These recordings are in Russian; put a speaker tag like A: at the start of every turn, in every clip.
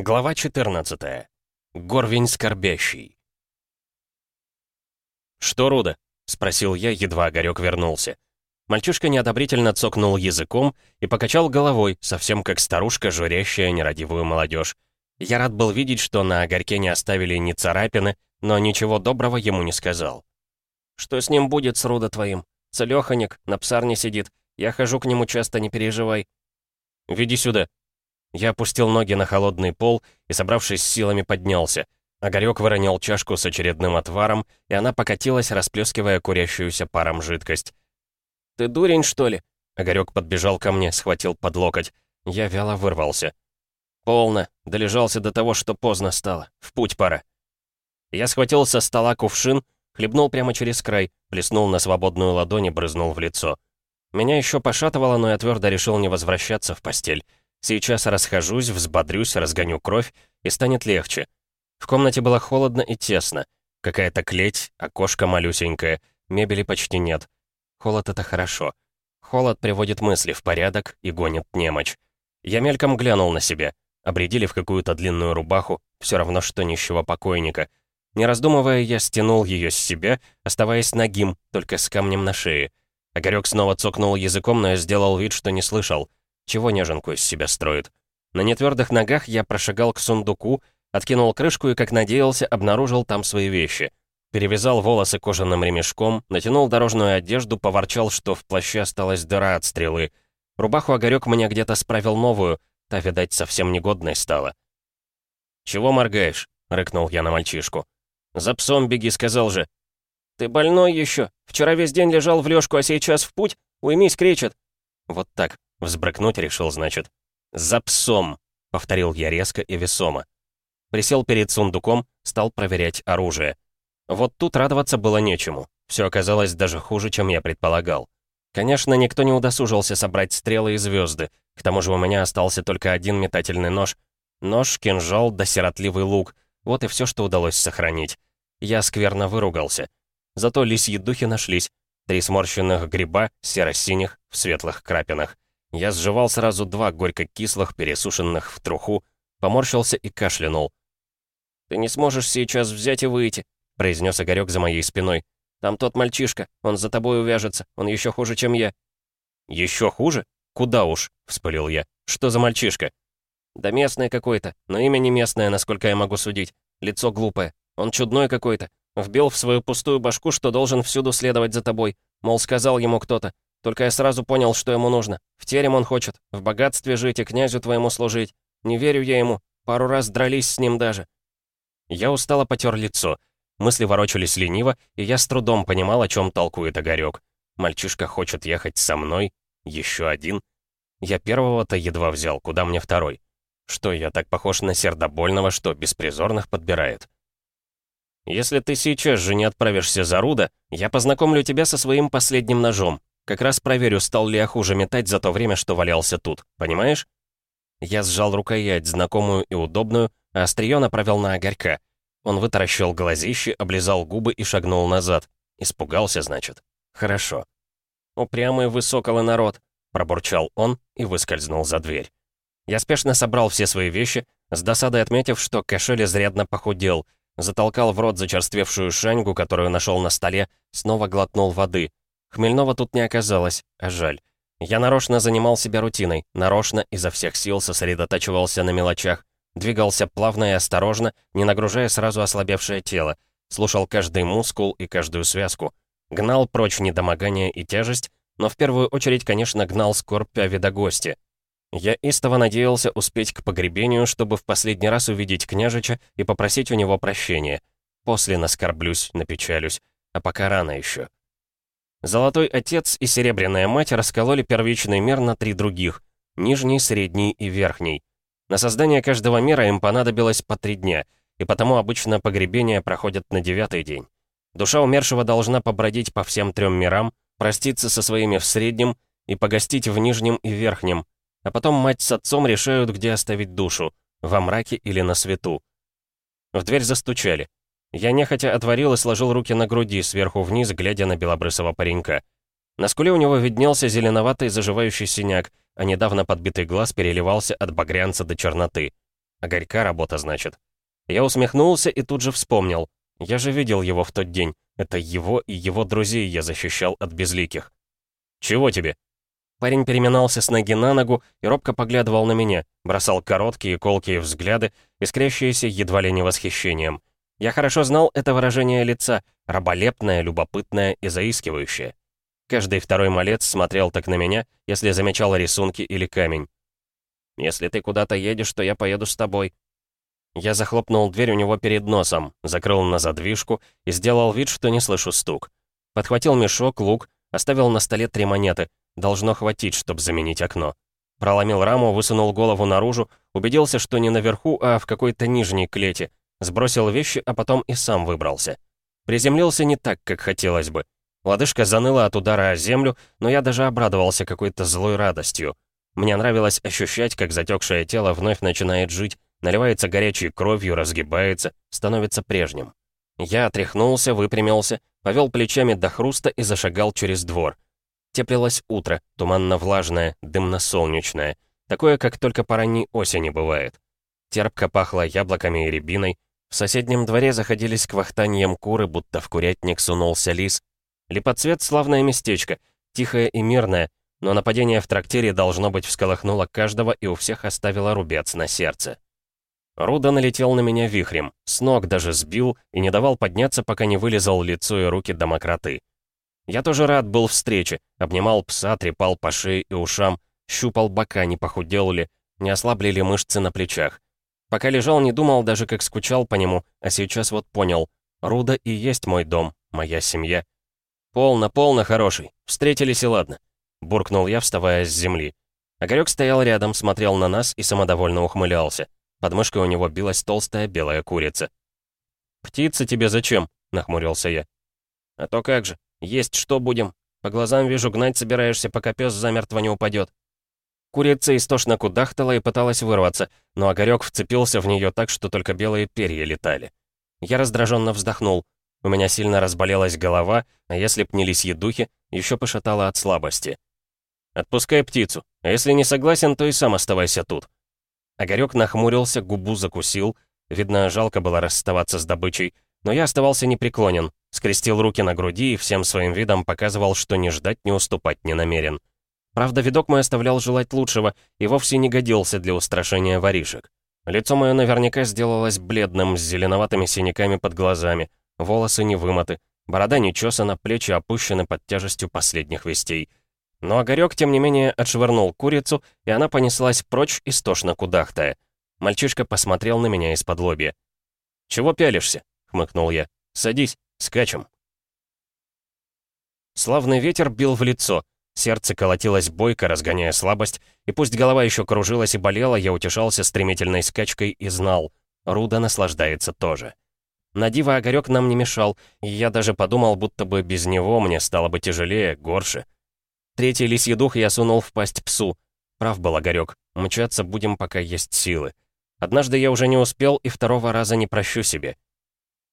A: Глава 14. Горвень скорбящий. «Что, Руда?» — спросил я, едва Огарёк вернулся. Мальчишка неодобрительно цокнул языком и покачал головой, совсем как старушка, журящая нерадивую молодежь. Я рад был видеть, что на Огарьке не оставили ни царапины, но ничего доброго ему не сказал. «Что с ним будет, с Руда твоим? Целёханик, на псарне сидит. Я хожу к нему часто, не переживай». «Веди сюда», я опустил ноги на холодный пол и, собравшись с силами, поднялся. Огарёк выронил чашку с очередным отваром, и она покатилась, расплескивая курящуюся паром жидкость. «Ты дурень, что ли?» Огарёк подбежал ко мне, схватил под локоть. Я вяло вырвался. «Полно. Долежался до того, что поздно стало. В путь пора». Я схватил со стола кувшин, хлебнул прямо через край, плеснул на свободную ладонь и брызнул в лицо. Меня еще пошатывало, но я твердо решил не возвращаться в постель. Сейчас расхожусь, взбодрюсь, разгоню кровь, и станет легче. В комнате было холодно и тесно. Какая-то клеть, окошко малюсенькое, мебели почти нет. Холод — это хорошо. Холод приводит мысли в порядок и гонит немочь. Я мельком глянул на себя. Обредили в какую-то длинную рубаху, все равно что нищего покойника. Не раздумывая, я стянул ее с себя, оставаясь нагим, только с камнем на шее. Огарёк снова цокнул языком, но я сделал вид, что не слышал. Чего неженку из себя строит? На нетвердых ногах я прошагал к сундуку, откинул крышку и, как надеялся, обнаружил там свои вещи. Перевязал волосы кожаным ремешком, натянул дорожную одежду, поворчал, что в плаще осталась дыра от стрелы. Рубаху Огарёк мне где-то справил новую, та, видать, совсем негодной стала. «Чего моргаешь?» — рыкнул я на мальчишку. «За псом беги, сказал же». «Ты больной еще? Вчера весь день лежал в лёжку, а сейчас в путь? Уймись, кричит». Вот так. Взбрыкнуть решил, значит. «За псом!» — повторил я резко и весомо. Присел перед сундуком, стал проверять оружие. Вот тут радоваться было нечему. Все оказалось даже хуже, чем я предполагал. Конечно, никто не удосужился собрать стрелы и звезды. К тому же у меня остался только один метательный нож. Нож, кинжал да сиротливый лук. Вот и все, что удалось сохранить. Я скверно выругался. Зато лисьи духи нашлись. Три сморщенных гриба, серо-синих, в светлых крапинах. Я сживал сразу два горько-кислых, пересушенных в труху, поморщился и кашлянул. «Ты не сможешь сейчас взять и выйти», — произнес Игорёк за моей спиной. «Там тот мальчишка, он за тобой увяжется, он еще хуже, чем я». «Еще хуже? Куда уж?» — вспылил я. «Что за мальчишка?» «Да местный какой-то, но имя не местное, насколько я могу судить. Лицо глупое. Он чудной какой-то. Вбил в свою пустую башку, что должен всюду следовать за тобой. Мол, сказал ему кто-то. Только я сразу понял, что ему нужно. В терем он хочет, в богатстве жить и князю твоему служить. Не верю я ему. Пару раз дрались с ним даже». Я устало потер лицо. Мысли ворочались лениво, и я с трудом понимал, о чем толкует Огарёк. Мальчишка хочет ехать со мной? Еще один? Я первого-то едва взял, куда мне второй? Что, я так похож на сердобольного, что беспризорных подбирает? Если ты сейчас же не отправишься за Руда, я познакомлю тебя со своим последним ножом. Как раз проверю, стал ли я хуже метать за то время, что валялся тут. Понимаешь? Я сжал рукоять, знакомую и удобную, а острие направил на огорька. Он вытаращил глазищи, облизал губы и шагнул назад. Испугался, значит. Хорошо. «Упрямый высоколый народ», — пробурчал он и выскользнул за дверь. Я спешно собрал все свои вещи, с досадой отметив, что кошель изрядно похудел, затолкал в рот зачерствевшую шаньгу, которую нашел на столе, снова глотнул воды. Хмельного тут не оказалось, а жаль. Я нарочно занимал себя рутиной, нарочно изо всех сил сосредотачивался на мелочах, двигался плавно и осторожно, не нагружая сразу ослабевшее тело, слушал каждый мускул и каждую связку, гнал прочь недомогание и тяжесть, но в первую очередь, конечно, гнал скорбь о видогосте. Я истово надеялся успеть к погребению, чтобы в последний раз увидеть княжича и попросить у него прощения. После наскорблюсь, напечалюсь, а пока рано еще. Золотой Отец и Серебряная Мать раскололи первичный мир на три других — нижний, средний и верхний. На создание каждого мира им понадобилось по три дня, и потому обычно погребения проходят на девятый день. Душа умершего должна побродить по всем трем мирам, проститься со своими в среднем и погостить в нижнем и верхнем, а потом мать с отцом решают, где оставить душу — во мраке или на свету. В дверь застучали. Я нехотя отворил и сложил руки на груди, сверху вниз, глядя на белобрысого паренька. На скуле у него виднелся зеленоватый заживающий синяк, а недавно подбитый глаз переливался от багрянца до черноты. А горька работа, значит. Я усмехнулся и тут же вспомнил. Я же видел его в тот день. Это его и его друзей я защищал от безликих. «Чего тебе?» Парень переминался с ноги на ногу и робко поглядывал на меня, бросал короткие колкие взгляды, искрящиеся едва ли не восхищением. Я хорошо знал это выражение лица, раболепное, любопытное и заискивающее. Каждый второй малец смотрел так на меня, если замечал рисунки или камень. «Если ты куда-то едешь, то я поеду с тобой». Я захлопнул дверь у него перед носом, закрыл на задвижку и сделал вид, что не слышу стук. Подхватил мешок, лук, оставил на столе три монеты. Должно хватить, чтобы заменить окно. Проломил раму, высунул голову наружу, убедился, что не наверху, а в какой-то нижней клете. Сбросил вещи, а потом и сам выбрался. Приземлился не так, как хотелось бы. Лодыжка заныла от удара о землю, но я даже обрадовался какой-то злой радостью. Мне нравилось ощущать, как затекшее тело вновь начинает жить, наливается горячей кровью, разгибается, становится прежним. Я отряхнулся, выпрямился, повел плечами до хруста и зашагал через двор. Теплилось утро, туманно-влажное, дымно-солнечное, такое, как только по ранней осени бывает. Терпко пахло яблоками и рябиной, в соседнем дворе заходились к вахтаньям куры, будто в курятник сунулся лис. Липоцвет — славное местечко, тихое и мирное, но нападение в трактире, должно быть, всколыхнуло каждого и у всех оставило рубец на сердце. Руда налетел на меня вихрем, с ног даже сбил и не давал подняться, пока не вылезал лицо и руки домократы. Я тоже рад был встрече, обнимал пса, трепал по шее и ушам, щупал бока, не похудел ли, не ослабли ли мышцы на плечах. Пока лежал, не думал даже, как скучал по нему, а сейчас вот понял. Руда и есть мой дом, моя семья. «Полно, полно, хороший. Встретились и ладно», — буркнул я, вставая с земли. Огарёк стоял рядом, смотрел на нас и самодовольно ухмылялся. Под мышкой у него билась толстая белая курица. «Птица тебе зачем?» — нахмурился я. «А то как же, есть что будем. По глазам вижу, гнать собираешься, пока пес замертво не упадет. Курица истошно кудахтала и пыталась вырваться, но Огарёк вцепился в нее так, что только белые перья летали. Я раздраженно вздохнул. У меня сильно разболелась голова, а если б не лисьи духи, еще пошатала от слабости. «Отпускай птицу, а если не согласен, то и сам оставайся тут». Огарёк нахмурился, губу закусил. Видно, жалко было расставаться с добычей, но я оставался непреклонен, скрестил руки на груди и всем своим видом показывал, что ни ждать, ни уступать не намерен. Правда, видок мой оставлял желать лучшего и вовсе не годился для устрашения воришек. Лицо мое наверняка сделалось бледным, с зеленоватыми синяками под глазами, волосы не вымыты, борода не чесана, плечи опущены под тяжестью последних вестей. Но Огарёк, тем не менее, отшвырнул курицу, и она понеслась прочь, истошно кудахтая. Мальчишка посмотрел на меня из-под лобья. «Чего пялишься?» — хмыкнул я. «Садись, скачем». Славный ветер бил в лицо — Сердце колотилось бойко, разгоняя слабость, и пусть голова еще кружилась и болела, я утешался стремительной скачкой и знал, Руда наслаждается тоже. На диво Огарёк нам не мешал, и я даже подумал, будто бы без него мне стало бы тяжелее, горше. Третий лисий дух я сунул в пасть псу. Прав был Огарёк, мчаться будем, пока есть силы. Однажды я уже не успел и второго раза не прощу себе.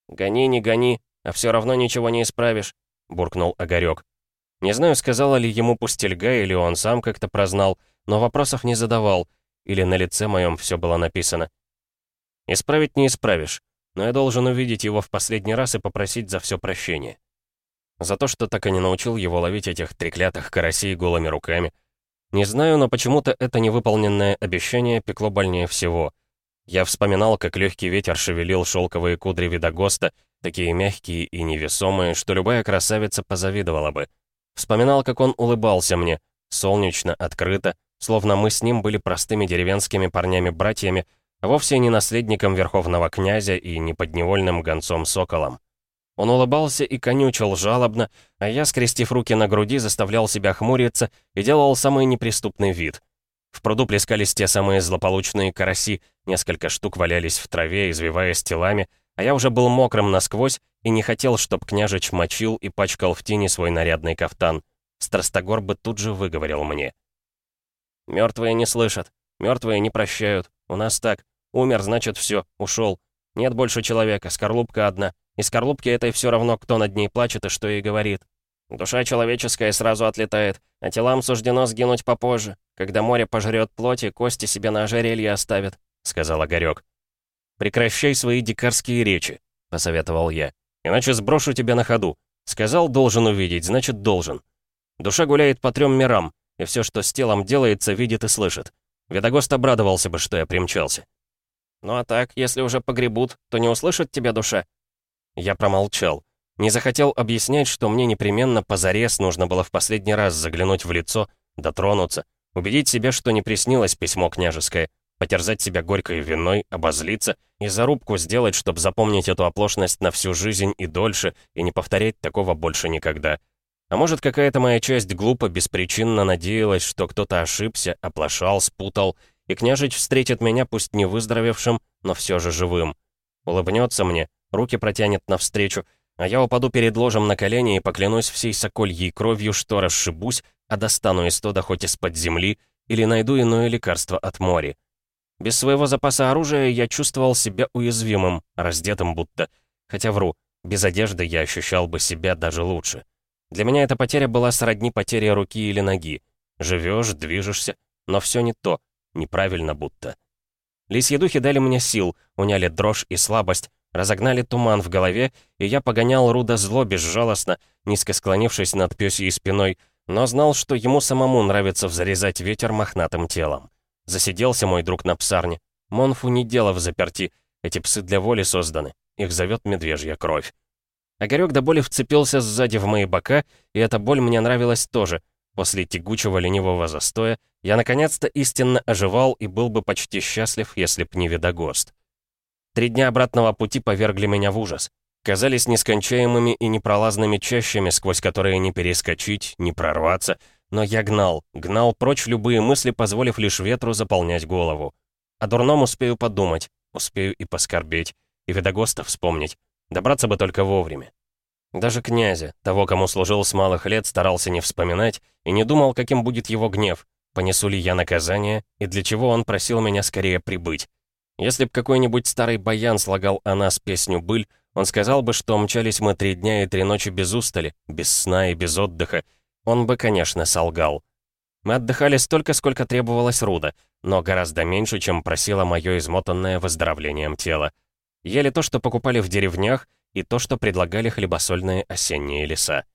A: «Гони, не гони, а все равно ничего не исправишь», — буркнул Огарёк. Не знаю, сказала ли ему пустельга, или он сам как-то прознал, но вопросов не задавал, или на лице моем все было написано. Исправить не исправишь, но я должен увидеть его в последний раз и попросить за все прощения. За то, что так и не научил его ловить этих треклятых карасей голыми руками. Не знаю, но почему-то это невыполненное обещание пекло больнее всего. Я вспоминал, как легкий ветер шевелил шелковые кудри видогоста, такие мягкие и невесомые, что любая красавица позавидовала бы. Вспоминал, как он улыбался мне, солнечно, открыто, словно мы с ним были простыми деревенскими парнями-братьями, а вовсе не наследником верховного князя и не подневольным гонцом-соколом. Он улыбался и конючил жалобно, а я, скрестив руки на груди, заставлял себя хмуриться и делал самый неприступный вид. В пруду плескались те самые злополучные караси, несколько штук валялись в траве, извиваясь телами, а я уже был мокрым насквозь и не хотел, чтоб княжич мочил и пачкал в тени свой нарядный кафтан. Страстогор бы тут же выговорил мне. «Мертвые не слышат, мертвые не прощают. У нас так. Умер, значит, все, ушел. Нет больше человека, скорлупка одна. И скорлупке этой все равно, кто над ней плачет и что ей говорит. Душа человеческая сразу отлетает, а телам суждено сгинуть попозже, когда море пожрет плоть и кости себе на ожерелье оставит. сказал Огарёк. «Прекращай свои дикарские речи», — посоветовал я. «Иначе сброшу тебя на ходу. Сказал, должен увидеть, значит, должен. Душа гуляет по трем мирам, и все, что с телом делается, видит и слышит. Видогост обрадовался бы, что я примчался. «Ну а так, если уже погребут, то не услышит тебя душа?» Я промолчал. Не захотел объяснять, что мне непременно позарез нужно было в последний раз заглянуть в лицо, дотронуться, убедить себя, что не приснилось письмо княжеское, потерзать себя горькой виной, обозлиться и зарубку сделать, чтобы запомнить эту оплошность на всю жизнь и дольше, и не повторять такого больше никогда. А может, какая-то моя часть глупо, беспричинно надеялась, что кто-то ошибся, оплошал, спутал, и княжич встретит меня, пусть не выздоровевшим, но все же живым. Улыбнется мне, руки протянет навстречу, а я упаду перед ложем на колени и поклянусь всей сокольей кровью, что расшибусь, а достану из тода хоть из-под земли, или найду иное лекарство от моря. Без своего запаса оружия я чувствовал себя уязвимым, раздетым будто. Хотя вру, без одежды я ощущал бы себя даже лучше. Для меня эта потеря была сродни потере руки или ноги. Живешь, движешься, но все не то, неправильно будто. Лисьи духи дали мне сил, уняли дрожь и слабость, разогнали туман в голове, и я погонял Руда зло безжалостно, низко склонившись над пёсьей спиной, но знал, что ему самому нравится взрезать ветер мохнатым телом. Засиделся мой друг на псарне. Монфу не дело в заперти, эти псы для воли созданы, их зовет медвежья кровь. Огарёк до боли вцепился сзади в мои бока, и эта боль мне нравилась тоже. После тягучего ленивого застоя я наконец-то истинно оживал и был бы почти счастлив, если б не видогост. Три дня обратного пути повергли меня в ужас. Казались нескончаемыми и непролазными чащами, сквозь которые не перескочить, не прорваться. Но я гнал, гнал прочь любые мысли, позволив лишь ветру заполнять голову. О дурном успею подумать, успею и поскорбеть, и видогоста вспомнить. Добраться бы только вовремя. Даже князя, того, кому служил с малых лет, старался не вспоминать и не думал, каким будет его гнев, понесу ли я наказание и для чего он просил меня скорее прибыть. Если б какой-нибудь старый баян слагал о нас песню «Быль», он сказал бы, что мчались мы три дня и три ночи без устали, без сна и без отдыха. Он бы, конечно, солгал. Мы отдыхали столько, сколько требовалось Руда, но гораздо меньше, чем просило мое измотанное выздоровлением тело. Ели то, что покупали в деревнях, и то, что предлагали хлебосольные осенние леса.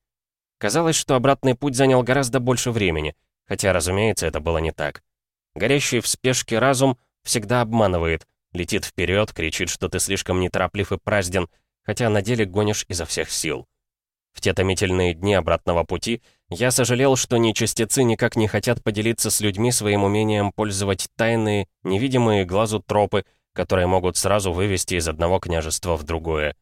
A: Казалось, что обратный путь занял гораздо больше времени, хотя, разумеется, это было не так. Горящий в спешке разум всегда обманывает, летит вперед, кричит, что ты слишком нетороплив и празден, хотя на деле гонишь изо всех сил. В те томительные дни обратного пути я сожалел, что нечистецы никак не хотят поделиться с людьми своим умением пользовать тайные, невидимые глазу тропы, которые могут сразу вывести из одного княжества в другое.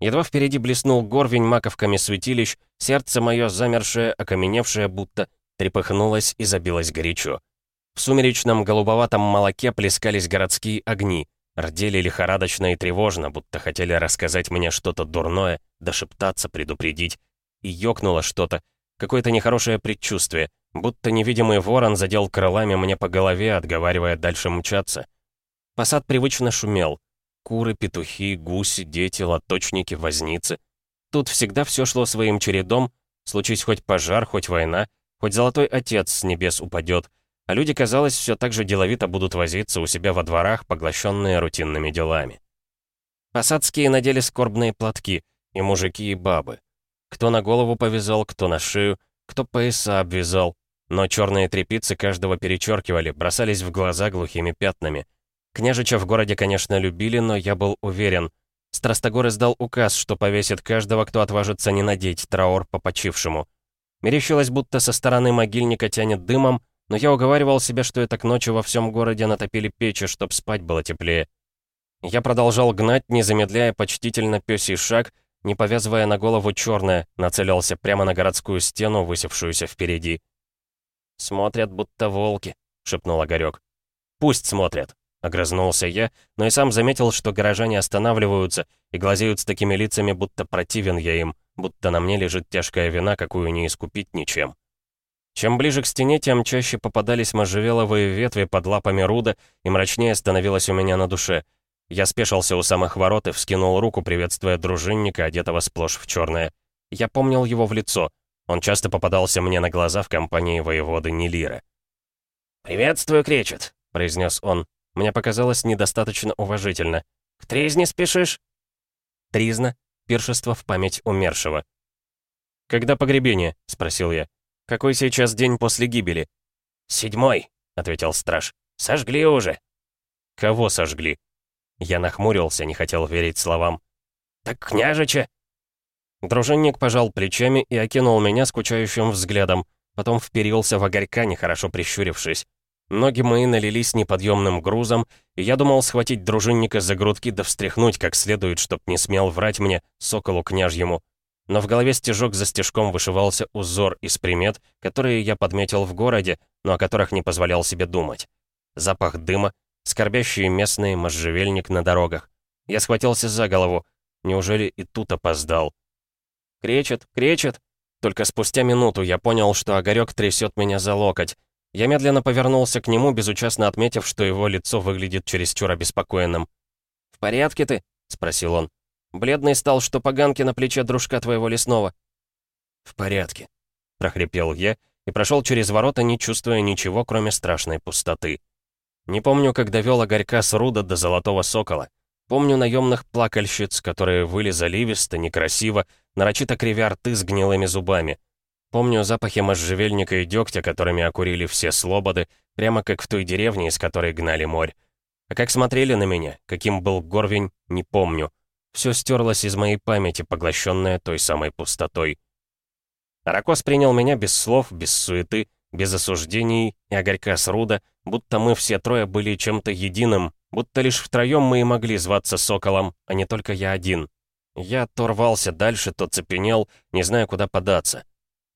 A: Едва впереди блеснул горвень маковками святилищ, сердце мое, замершее, окаменевшее, будто трепыхнулось и забилось горячо. В сумеречном голубоватом молоке плескались городские огни, рдели лихорадочно и тревожно, будто хотели рассказать мне что-то дурное, дошептаться, предупредить. И ёкнуло что-то, какое-то нехорошее предчувствие, будто невидимый ворон задел крылами мне по голове, отговаривая дальше мчаться. Посад привычно шумел. Куры, петухи, гуси, дети, лоточники, возницы. Тут всегда все шло своим чередом, случись хоть пожар, хоть война, хоть золотой отец с небес упадет, а люди, казалось, все так же деловито будут возиться у себя во дворах, поглощенные рутинными делами. Посадские надели скорбные платки, и мужики, и бабы. Кто на голову повязал, кто на шею, кто пояса обвязал, но черные трепицы каждого перечеркивали, бросались в глаза глухими пятнами. Княжича в городе, конечно, любили, но я был уверен. Страстогор издал указ, что повесит каждого, кто отважится не надеть траур по почившему. Мерещилось, будто со стороны могильника тянет дымом, но я уговаривал себя, что это к ночи во всем городе натопили печи, чтоб спать было теплее. Я продолжал гнать, не замедляя почтительно пёсий шаг, не повязывая на голову черное, нацелился прямо на городскую стену, высевшуюся впереди. «Смотрят, будто волки», — шепнул Огарёк. «Пусть смотрят», Огрызнулся я, но и сам заметил, что горожане останавливаются и глазеют с такими лицами, будто противен я им, будто на мне лежит тяжкая вина, какую не искупить ничем. Чем ближе к стене, тем чаще попадались можжевеловые ветви под лапами Руда, и мрачнее становилось у меня на душе. Я спешился у самых ворот и вскинул руку, приветствуя дружинника, одетого сплошь в черное. Я помнил его в лицо. Он часто попадался мне на глаза в компании воеводы Нелира. «Приветствую, кречет», — произнес он. Мне показалось недостаточно уважительно. «К тризне спешишь?» Тризна — пиршество в память умершего. «Когда погребение?» — спросил я. «Какой сейчас день после гибели?» «Седьмой», — ответил страж. «Сожгли уже». «Кого сожгли?» Я нахмурился, не хотел верить словам. «Так княжича!» Дружинник пожал плечами и окинул меня скучающим взглядом, потом вперился в огорька, нехорошо прищурившись. Ноги мои налились неподъемным грузом, и я думал схватить дружинника за грудки да встряхнуть как следует, чтоб не смел врать мне, соколу княжьему. Но в голове стежок за стежком вышивался узор из примет, которые я подметил в городе, но о которых не позволял себе думать. Запах дыма, скорбящие местные, можжевельник на дорогах. Я схватился за голову. Неужели и тут опоздал? Кречет, кречет. Только спустя минуту я понял, что Огарёк трясет меня за локоть. Я медленно повернулся к нему, безучастно отметив, что его лицо выглядит чересчур обеспокоенным. «В порядке ты?» — спросил он. «Бледный стал, что поганки на плече дружка твоего лесного». «В порядке», — прохрипел я и прошел через ворота, не чувствуя ничего, кроме страшной пустоты. Не помню, как довел огорька с Руда до Золотого Сокола. Помню наемных плакальщиц, которые выли заливисто, некрасиво, нарочито кривя рты с гнилыми зубами. Помню запахи можжевельника и дегтя, которыми окурили все слободы, прямо как в той деревне, из которой гнали морь. А как смотрели на меня, каким был Горвень, не помню. Все стерлось из моей памяти, поглощенное той самой пустотой. Аракос принял меня без слов, без суеты, без осуждений и огорька с руда, будто мы все трое были чем-то единым, будто лишь втроем мы и могли зваться Соколом, а не только я один. Я то рвался дальше, то цепенел, не зная, куда податься.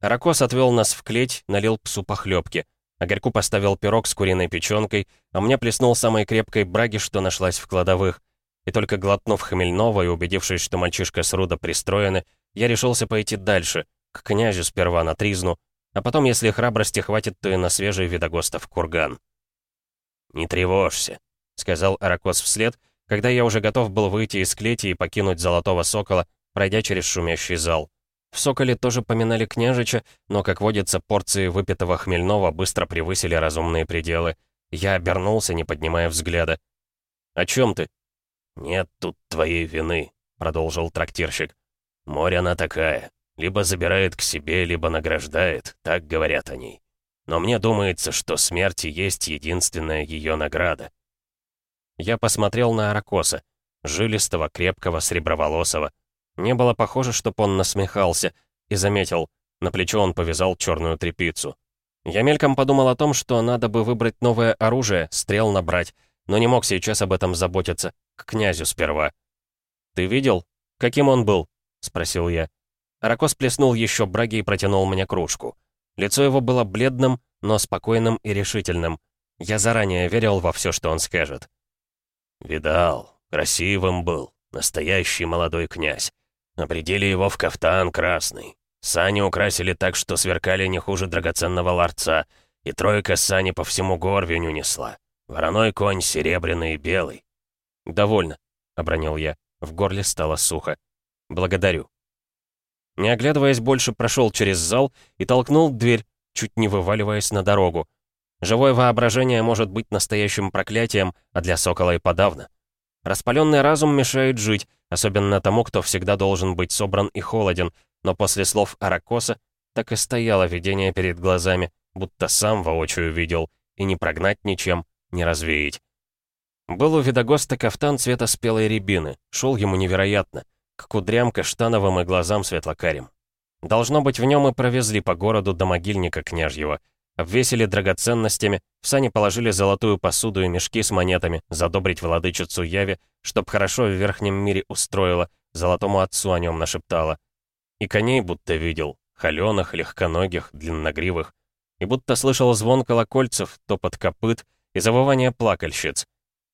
A: Аракос отвел нас в клеть, налил псу похлебки. Огорьку поставил пирог с куриной печенкой, а мне плеснул самой крепкой браги, что нашлась в кладовых. И только глотнув хмельного и убедившись, что мальчишка с руда пристроены, я решился пойти дальше, к князю сперва на тризну, а потом, если храбрости хватит, то и на свежий видогостов курган. «Не тревожься», — сказал Аракос вслед, когда я уже готов был выйти из клети и покинуть Золотого Сокола, пройдя через шумящий зал. В Соколе тоже поминали княжича, но, как водится, порции выпитого хмельного быстро превысили разумные пределы. Я обернулся, не поднимая взгляда. «О чем ты?» «Нет тут твоей вины», — продолжил трактирщик. «Море она такая. Либо забирает к себе, либо награждает, так говорят о ней. Но мне думается, что смерть и есть единственная ее награда». Я посмотрел на Аракоса, жилистого, крепкого, среброволосого. Не было похоже, чтоб он насмехался, и заметил, на плечо он повязал черную тряпицу. Я мельком подумал о том, что надо бы выбрать новое оружие, стрел набрать, но не мог сейчас об этом заботиться, к князю сперва. «Ты видел? Каким он был?» — спросил я. Аракос плеснул еще браги и протянул мне кружку. Лицо его было бледным, но спокойным и решительным. Я заранее верил во все, что он скажет. «Видал, красивым был, настоящий молодой князь. Обредили его в кафтан красный. Сани украсили так, что сверкали не хуже драгоценного ларца, и тройка сани по всему горвеню несла. Вороной конь серебряный и белый». «Довольно», — обронил я. В горле стало сухо. «Благодарю». Не оглядываясь больше, прошел через зал и толкнул дверь, чуть не вываливаясь на дорогу. Живое воображение может быть настоящим проклятием, а для сокола и подавно. Распаленный разум мешает жить, особенно тому, кто всегда должен быть собран и холоден, но после слов Аракоса так и стояло видение перед глазами, будто сам воочию видел, и не прогнать ничем, не развеять. Был у Видогоста кафтан цвета спелой рябины, шел ему невероятно к кудрям каштановым и глазам светлокарим. Должно быть, в нем и провезли по городу до могильника княжьего. Обвесили драгоценностями, в сани положили золотую посуду и мешки с монетами, задобрить владычицу Яви, чтоб хорошо в верхнем мире устроила, золотому отцу о нем нашептала. И коней будто видел, холеных, легконогих, длинногривых. И будто слышал звон колокольцев, топот копыт и завывание плакальщиц.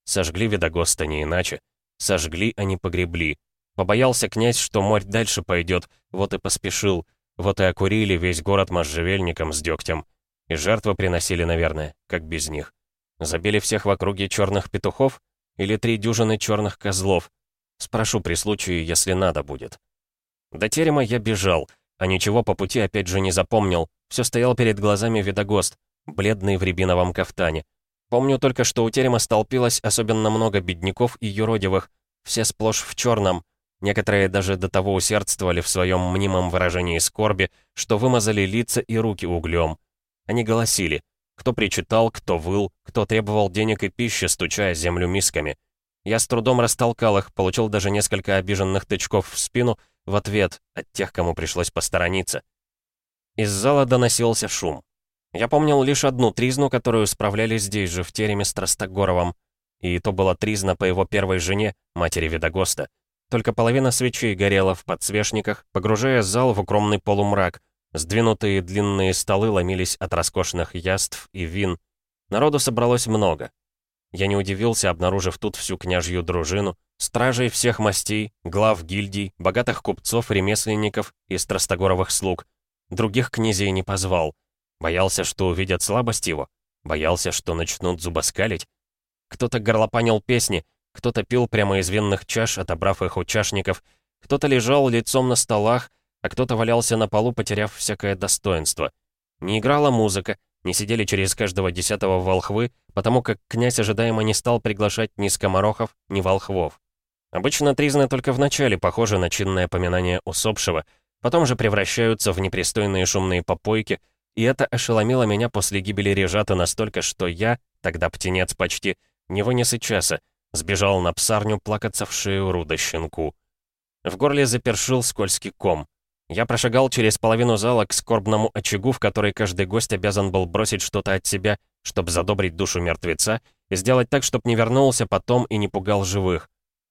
A: Сожгли Видогоста не иначе. Сожгли, а не погребли. Побоялся князь, что морь дальше пойдет, вот и поспешил. Вот и окурили весь город можжевельником с дегтем. И жертвы приносили, наверное, как без них. Забили всех в округе черных петухов? Или три дюжины черных козлов? Спрошу при случае, если надо будет. До терема я бежал, а ничего по пути опять же не запомнил. Все стоял перед глазами видогост, бледный в рябиновом кафтане. Помню только, что у терема столпилось особенно много бедняков и юродивых, все сплошь в черном. Некоторые даже до того усердствовали в своем мнимом выражении скорби, что вымазали лица и руки углем. Они голосили. Кто причитал, кто выл, кто требовал денег и пищи, стучая землю мисками. Я с трудом растолкал их, получил даже несколько обиженных тычков в спину в ответ от тех, кому пришлось посторониться. Из зала доносился шум. Я помнил лишь одну тризну, которую справляли здесь же, в тереме с Тростогоровым. И то была тризна по его первой жене, матери Видогоста. Только половина свечей горела в подсвечниках, погружая зал в укромный полумрак. Сдвинутые длинные столы ломились от роскошных яств и вин. Народу собралось много. Я не удивился, обнаружив тут всю княжью дружину, стражей всех мастей, глав гильдий, богатых купцов, ремесленников и страстогоровых слуг. Других князей не позвал. Боялся, что увидят слабость его. Боялся, что начнут зубоскалить. Кто-то горлопанил песни, кто-то пил прямо из винных чаш, отобрав их у чашников, кто-то лежал лицом на столах, а кто-то валялся на полу, потеряв всякое достоинство. Не играла музыка, не сидели через каждого десятого волхвы, потому как князь ожидаемо не стал приглашать ни скоморохов, ни волхвов. Обычно тризны только в начале похожи на чинное поминание усопшего, потом же превращаются в непристойные шумные попойки, и это ошеломило меня после гибели Режата настолько, что я, тогда птенец почти, не вынес и часа, сбежал на псарню плакаться в шею руда щенку. В горле запершил скользкий ком. Я прошагал через половину зала к скорбному очагу, в который каждый гость обязан был бросить что-то от себя, чтобы задобрить душу мертвеца, и сделать так, чтобы не вернулся потом и не пугал живых.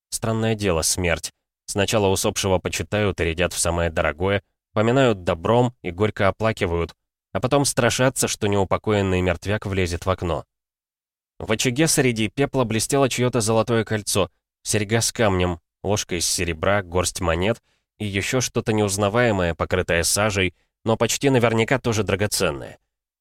A: Странное дело, смерть. Сначала усопшего почитают и рядят в самое дорогое, поминают добром и горько оплакивают, а потом страшатся, что неупокоенный мертвяк влезет в окно. В очаге среди пепла блестело чье-то золотое кольцо, серьга с камнем, ложка из серебра, горсть монет и еще что-то неузнаваемое, покрытое сажей, но почти наверняка тоже драгоценное.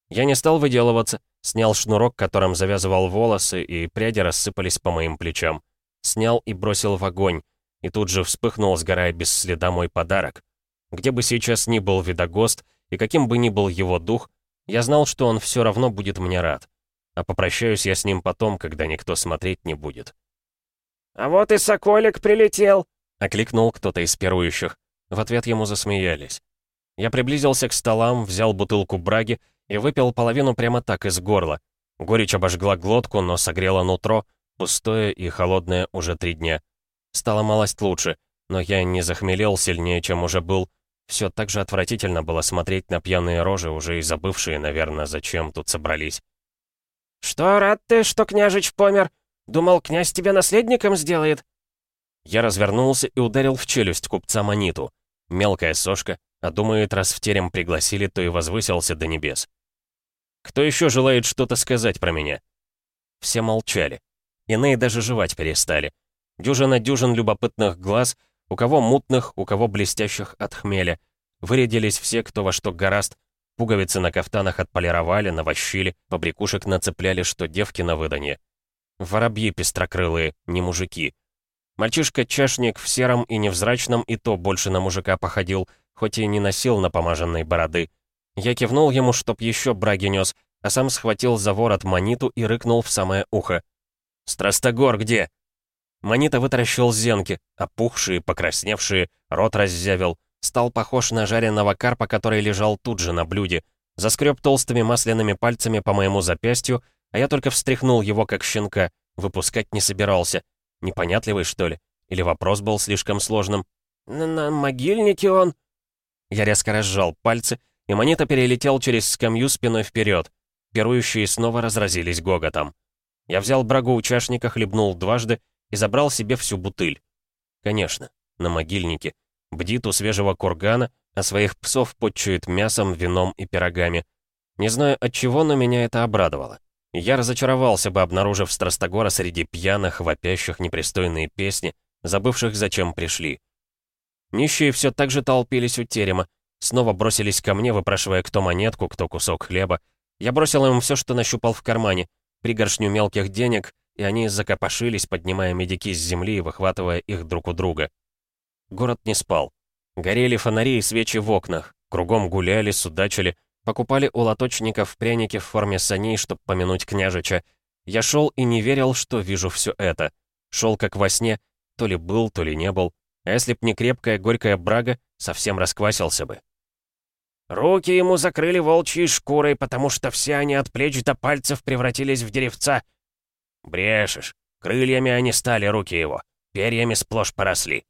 A: Я не стал выделываться, снял шнурок, которым завязывал волосы, и пряди рассыпались по моим плечам. Снял и бросил в огонь, и тут же вспыхнул, сгорая без следа мой подарок. Где бы сейчас ни был видогост, и каким бы ни был его дух, я знал, что он все равно будет мне рад. А попрощаюсь я с ним потом, когда никто смотреть не будет.
B: «А вот и Соколик прилетел!»
A: — окликнул кто-то из пирующих. В ответ ему засмеялись. Я приблизился к столам, взял бутылку браги и выпил половину прямо так из горла. Горечь обожгла глотку, но согрела нутро, пустое и холодное уже три дня. Стало малость лучше, но я не захмелел сильнее, чем уже был, все так же отвратительно было смотреть на пьяные рожи, уже и забывшие, наверное, зачем тут собрались.
B: «Что, рад ты, что княжич помер? Думал, князь тебя наследником сделает?»
A: Я развернулся и ударил в челюсть купца Маниту. Мелкая сошка, а думает, раз в терем пригласили, то и возвысился до небес. «Кто еще желает что-то сказать про меня?» Все молчали. Иные даже жевать перестали. Дюжина дюжин любопытных глаз — у кого мутных, у кого блестящих от хмеля. Вырядились все, кто во что гораст. Пуговицы на кафтанах отполировали, навощили, побрякушек нацепляли, что девки на выданье. Воробьи пестрокрылые, не мужики. Мальчишка-чашник в сером и невзрачном и то больше на мужика походил, хоть и не носил напомаженной бороды. Я кивнул ему, чтоб еще браги нес, а сам схватил за ворот маниту и рыкнул в самое ухо. «Страстогор где?» Манита вытаращил зенки, опухшие, покрасневшие, рот раззявил. Стал похож на жареного карпа, который лежал тут же на блюде. Заскреб толстыми масляными пальцами по моему запястью, а я только встряхнул его, как щенка. Выпускать не собирался. Непонятливый, что ли? Или вопрос был слишком сложным?
B: «На, могильнике он...»
A: Я резко разжал пальцы, и монета перелетел через скамью спиной вперед. Пирующие снова разразились гоготом. Я взял брагу у чашника, хлебнул дважды и забрал себе всю бутыль. Конечно, на могильнике. Бдит у свежего кургана, а своих псов подчует мясом, вином и пирогами. Не знаю от чего, но меня это обрадовало. Я разочаровался бы, обнаружив Страстогора среди пьяных, вопящих непристойные песни, забывших, зачем пришли. Нищие все так же толпились у терема, снова бросились ко мне, выпрашивая кто монетку, кто кусок хлеба. Я бросил им все, что нащупал в кармане, пригоршню мелких денег и они закопошились, поднимая медики с земли и выхватывая их друг у друга. Город не спал. Горели фонари и свечи в окнах, кругом гуляли, судачили, покупали у лоточников пряники в форме саней, чтобы помянуть княжича, Я шел и не верил, что вижу все это. Шел как во сне, то ли был, то ли не был. А если б не крепкая горькая брага, совсем расквасился бы.
B: «Руки ему закрыли волчьей шкурой, потому что все они от плеч до пальцев превратились в деревца».
A: «Брешешь. Крыльями они стали, руки его. Перьями сплошь поросли».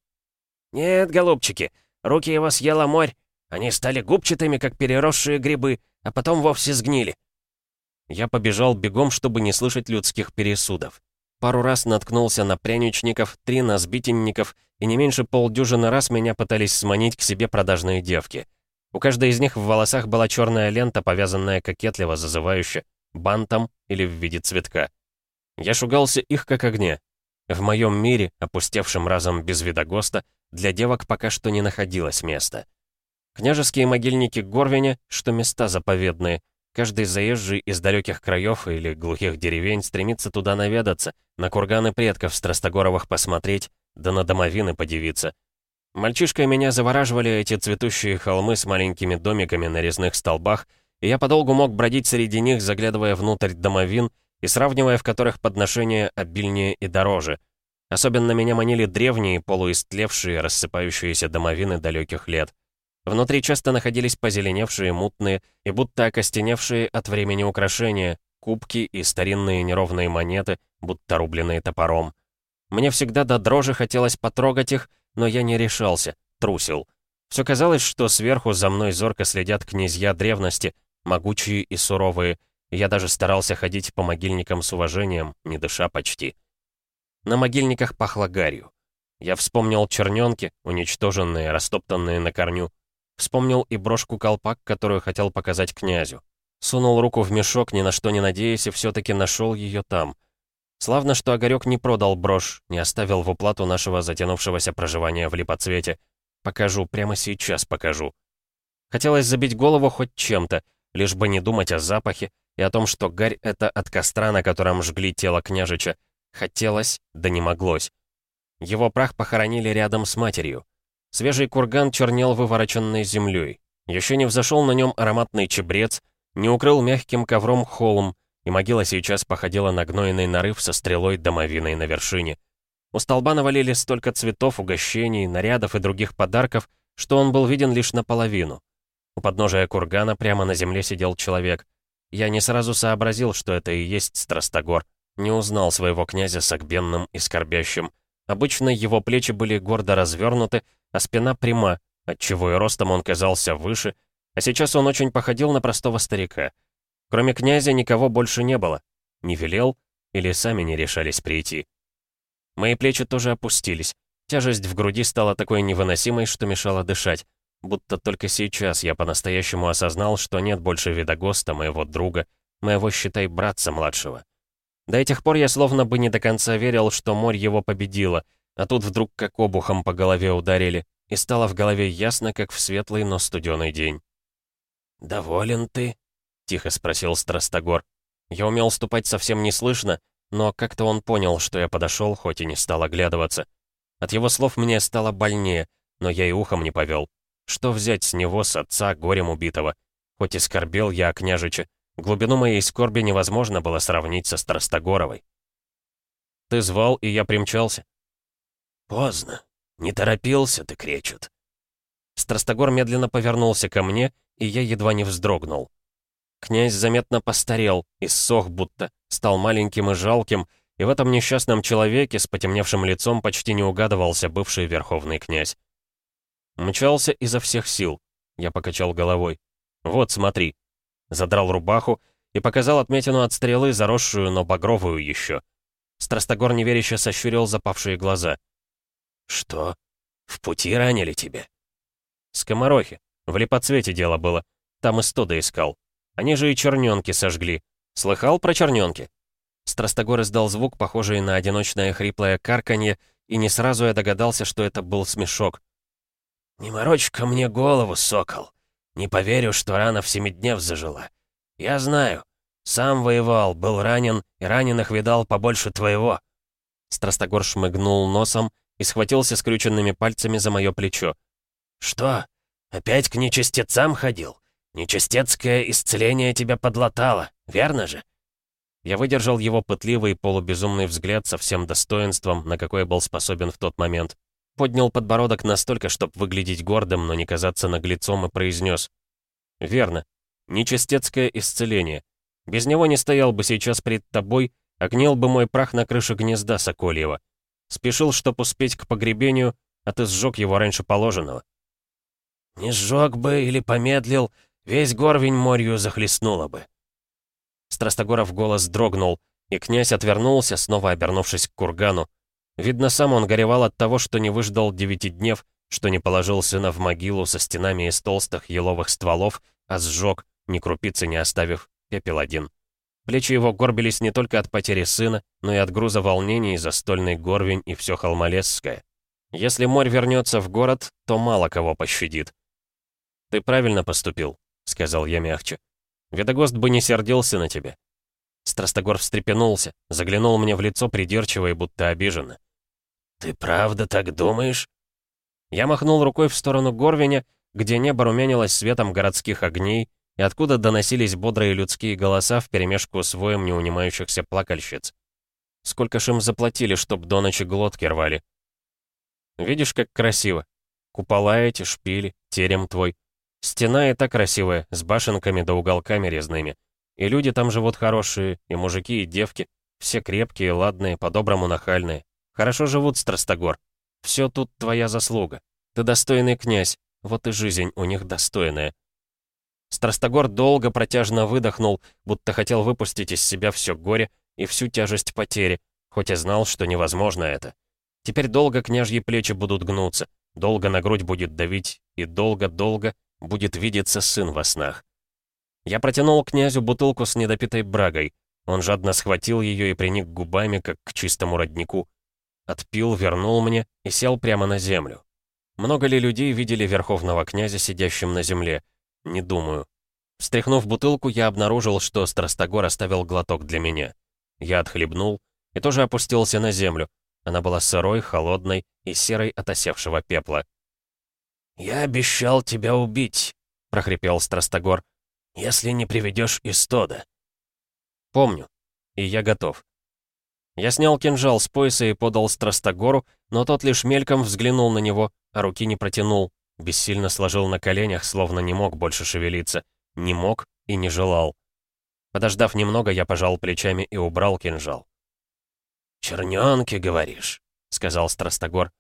B: «Нет, голубчики, руки его съела морь. Они стали губчатыми, как переросшие грибы, а потом вовсе сгнили».
A: Я побежал бегом, чтобы не слышать людских пересудов. Пару раз наткнулся на пряничников, три на сбитенников, и не меньше полдюжины раз меня пытались сманить к себе продажные девки. У каждой из них в волосах была черная лента, повязанная кокетливо, зазывающе, бантом или в виде цветка. Я шугался их как огня. В моем мире, опустевшем разом без вида ГОСТа, для девок пока что не находилось места. Княжеские могильники Горвиня, что места заповедные — Каждый заезжий из далеких краев или глухих деревень стремится туда наведаться, на курганы предков Страстогоровых посмотреть, да на домовины подивиться. Мальчишкой меня завораживали эти цветущие холмы с маленькими домиками на резных столбах, и я подолгу мог бродить среди них, заглядывая внутрь домовин и сравнивая, в которых подношения обильнее и дороже. Особенно меня манили древние, полуистлевшие, рассыпающиеся домовины далеких лет. Внутри часто находились позеленевшие, мутные и будто окостеневшие от времени украшения, кубки и старинные неровные монеты, будто рубленные топором. Мне всегда до дрожи хотелось потрогать их, но я не решался, трусил. Все казалось, что сверху за мной зорко следят князья древности, могучие и суровые, я даже старался ходить по могильникам с уважением, не дыша почти. На могильниках пахло гарью. Я вспомнил черненки, уничтоженные, растоптанные на корню, Вспомнил и брошку-колпак, которую хотел показать князю. Сунул руку в мешок, ни на что не надеясь, и все-таки нашел ее там. Славно, что Огарек не продал брошь, не оставил в уплату нашего затянувшегося проживания в липоцвете. Покажу, прямо сейчас покажу. Хотелось забить голову хоть чем-то, лишь бы не думать о запахе и о том, что гарь — это от костра, на котором жгли тело княжича. Хотелось, да не моглось. Его прах похоронили рядом с матерью. Свежий курган чернел вывороченной землей. Еще не взошел на нем ароматный чебрец, не укрыл мягким ковром холм, и могила сейчас походила на гнойный нарыв со стрелой домовиной на вершине. У столба навалили столько цветов, угощений, нарядов и других подарков, что он был виден лишь наполовину. У подножия кургана прямо на земле сидел человек. Я не сразу сообразил, что это и есть Страстогор. Не узнал своего князя согбенным и скорбящим. Обычно его плечи были гордо развернуты, а спина пряма, отчего и ростом он казался выше, а сейчас он очень походил на простого старика. Кроме князя никого больше не было. Не велел или сами не решались прийти. Мои плечи тоже опустились. Тяжесть в груди стала такой невыносимой, что мешала дышать. Будто только сейчас я по-настоящему осознал, что нет больше Видогоста, моего друга, моего, считай, братца младшего. До этих пор я словно бы не до конца верил, что море его победило, а тут вдруг как обухом по голове ударили, и стало в голове ясно, как в светлый, но студеный день.
B: «Доволен ты?» — тихо спросил Страстогор.
A: Я умел ступать совсем неслышно, но как-то он понял, что я подошел, хоть и не стал оглядываться. От его слов мне стало больнее, но я и ухом не повел. Что взять с него, с отца, горем убитого? Хоть и скорбел я о княжиче, глубину моей скорби невозможно было сравнить со Страстогоровой. «Ты звал, и я примчался»,
B: «Поздно. Не торопился ты, кречет».
A: Страстогор медленно повернулся ко мне, и я едва не вздрогнул. Князь заметно постарел, иссох будто, стал маленьким и жалким, и в этом несчастном человеке с потемневшим лицом почти не угадывался бывший верховный князь. Мчался изо всех сил. Я покачал головой. «Вот, смотри». Задрал рубаху и показал отметину от стрелы, заросшую, но багровую еще. Страстогор неверяще сощурил запавшие глаза —
B: «Что? В пути ранили тебя?»
A: «Скоморохи. В липоцвете дело было. Там и студа искал. Они же и черненки сожгли. Слыхал про черненки?» Страстогор издал звук, похожий на одиночное хриплое карканье, и не сразу я догадался, что это был смешок.
B: «Не морочь ко мне голову, сокол. Не поверю, что рана в семиднев зажила. Я знаю. Сам воевал, был ранен, и раненых видал побольше твоего».
A: Страстогор шмыгнул носом и схватился скрюченными пальцами за мое плечо.
B: «Что? Опять к нечистецам ходил? Нечистецкое исцеление тебя подлатало, верно же?»
A: Я выдержал его пытливый полубезумный взгляд со всем достоинством, на какое был способен в тот момент. Поднял подбородок настолько, чтобы выглядеть гордым, но не казаться наглецом, и произнес. «Верно. Нечистецкое исцеление. Без него не стоял бы сейчас пред тобой, а бы мой прах на крыше гнезда Сокольева. Спешил, чтоб успеть к погребению, а ты сжег его раньше положенного».
B: «Не сжег бы или помедлил, весь горвень морью захлестнуло бы».
A: Страстогоров голос дрогнул, и князь отвернулся, снова обернувшись к кургану. Видно, сам он горевал от того, что не выждал девяти днев, что не положил сына в могилу со стенами из толстых еловых стволов, а сжег, ни крупицы не оставив, пепел один. Плечи его горбились не только от потери сына, но и от груза волнений за стольный горвень и все холмолесское. Если морь вернется в город, то мало кого пощадит. «Ты правильно поступил», — сказал я мягче. «Ведогост бы не сердился на тебя». Страстогор встрепенулся, заглянул мне в лицо придирчиво и будто обиженно.
B: «Ты правда так думаешь?»
A: Я махнул рукой в сторону Горвиня, где небо румянилось светом городских огней, и откуда доносились бодрые людские голоса вперемешку с воем неунимающихся плакальщиц. Сколько ж им заплатили, чтоб до ночи глотки рвали? Видишь, как красиво. Купола эти, шпили, терем твой. Стена и так красивая, с башенками да уголками резными. И люди там живут хорошие, и мужики, и девки. Все крепкие, ладные, по-доброму нахальные. Хорошо живут, Страстогор. Все тут твоя заслуга. Ты достойный князь, вот и жизнь у них достойная. Страстогор долго протяжно выдохнул, будто хотел выпустить из себя все горе и всю тяжесть потери, хоть и знал, что невозможно это. Теперь долго княжьи плечи будут гнуться, долго на грудь будет давить, и долго-долго будет видеться сын во снах. Я протянул князю бутылку с недопитой брагой. Он жадно схватил ее и приник губами, как к чистому роднику. Отпил, вернул мне и сел прямо на землю. Много ли людей видели верховного князя, сидящим на земле? Не думаю. Встряхнув бутылку, я обнаружил, что Страстогор оставил глоток для меня. Я отхлебнул и тоже опустился на землю. Она была сырой, холодной и серой от осевшего пепла.
B: «Я обещал тебя убить», — прохрипел Страстогор, «если не приведешь Истода».
A: «Помню. И я готов». Я снял кинжал с пояса и подал Страстогору, но тот лишь мельком взглянул на него, а руки не протянул, бессильно сложил на коленях, словно не мог больше шевелиться. Не мог и не желал. Подождав немного, я пожал плечами и убрал кинжал.
B: «Чернёнки, говоришь?» — сказал Страстогор.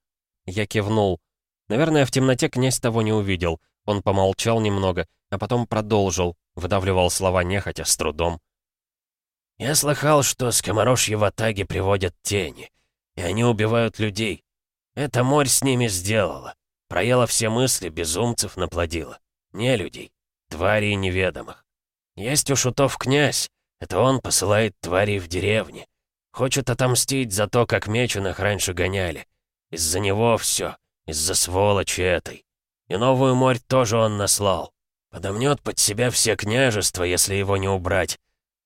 A: Я кивнул. Наверное, в темноте князь того не увидел. Он помолчал немного, а потом продолжил, выдавливал слова нехотя, с трудом.
B: «Я слыхал, что скоморожьи в Атаге приводят тени, и они убивают людей. Это морь с ними сделала. Проела все мысли, безумцев наплодила. Не людей, тварей неведомых. Есть у шутов князь, это он посылает тварей в деревни. Хочет отомстить за то, как меченых раньше гоняли. Из-за него все, из-за сволочи этой. И новую морь тоже он наслал. Подомнет под себя все княжества, если его не убрать.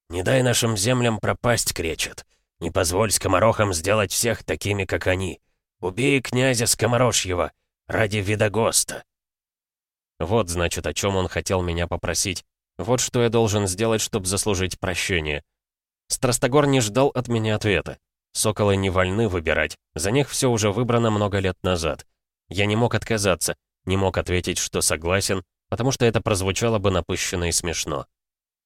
B: Не дай нашим землям пропасть, кречет. Не позволь скоморохам сделать всех такими, как они. Убей князя Скоморожьего ради Видогоста.
A: Вот, значит, о чем он хотел меня попросить. Вот что я должен сделать, чтобы заслужить прощение. Страстогор не ждал от меня ответа. Соколы не вольны выбирать, за них все уже выбрано много лет назад. Я не мог отказаться, не мог ответить, что согласен, потому что это прозвучало бы напыщенно и смешно.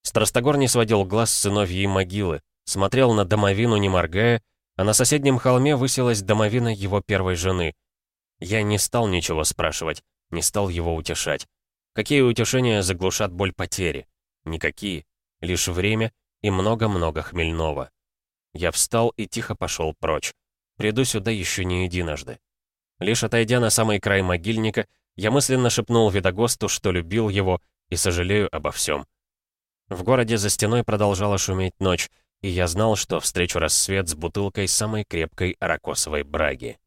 A: Страстогор не сводил глаз с сыновьей могилы, смотрел на домовину, не моргая, а на соседнем холме высилась домовина его первой жены. Я не стал ничего спрашивать, не стал его утешать. Какие утешения заглушат боль потери? Никакие. Лишь время и много-много хмельного. Я встал и тихо пошел прочь. Приду сюда еще не единожды. Лишь отойдя на самый край могильника, я мысленно шепнул Видогосту, что любил его и сожалею обо всем. В городе за стеной продолжала шуметь ночь, и я знал, что встречу рассвет с бутылкой самой крепкой аракосовой браги.